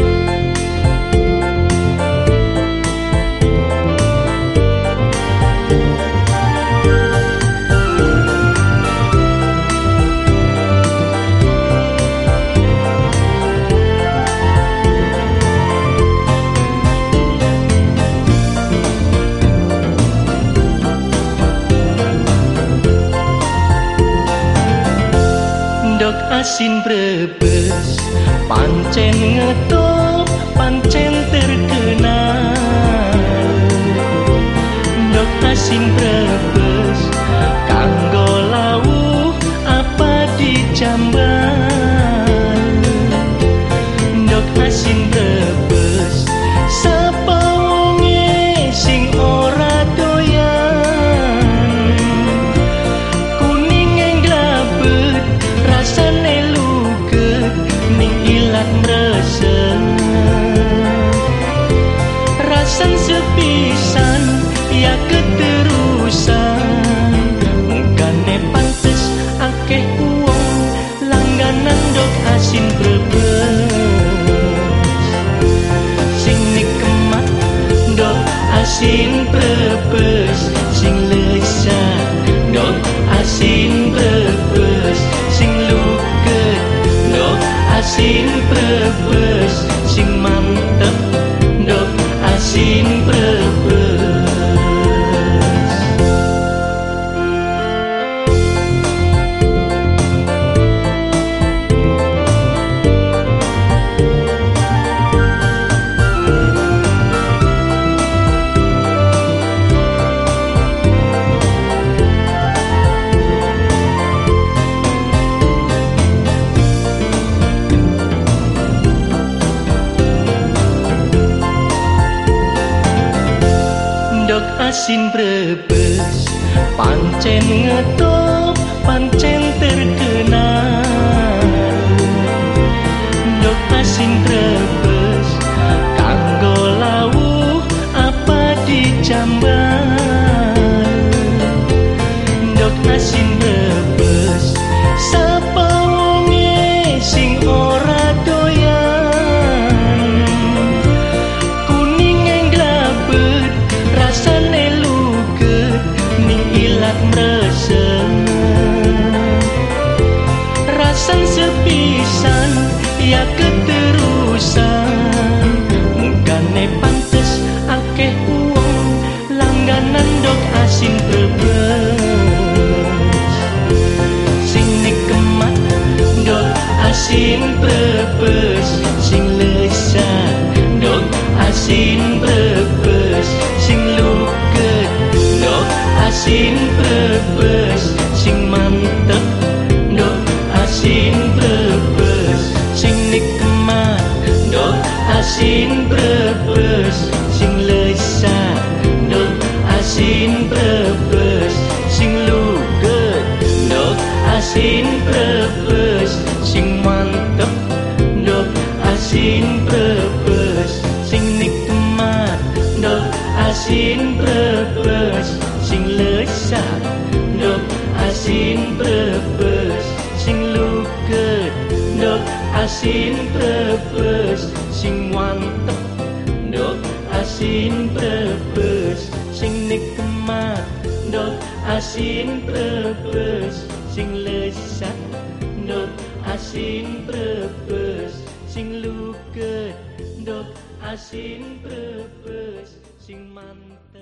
Música asin brebes. Pancen ngetop pancen asin brebes sing lesat dok asin brebes sing luket dok asin brebes sing mantep ndok asin bơ Sin Brebes pancen ngetop pancen terkenal Dok Sin Brebes sepisan ya keterusan. Kane pantes akeh uang langganan dok asin brebes. Sing nikmat dok asin brebes. Sing lesat dok asin brebes asin brebes sing lesat dok asin brebes sing luket dok asin brebes sing mantep dok asin brebes sing nikmat dok asin brebes sing lesat dok asin brebes sing luket dok asin brebes sing mantep